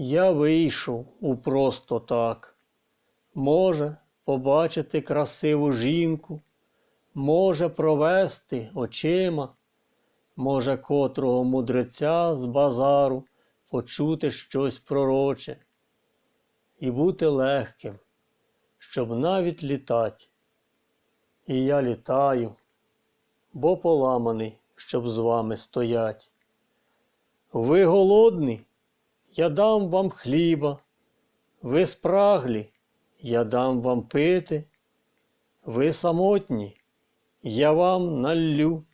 Я вийшов у просто так. Може, побачити красиву жінку, може провести очима, може, котрого мудреця з базару почути щось пророче і бути легким, щоб навіть літать. І я літаю, бо поламаний, щоб з вами стоять. Ви голодні, я дам вам хліба, ви спраглі, я дам вам пити, ви самотні, я вам наллю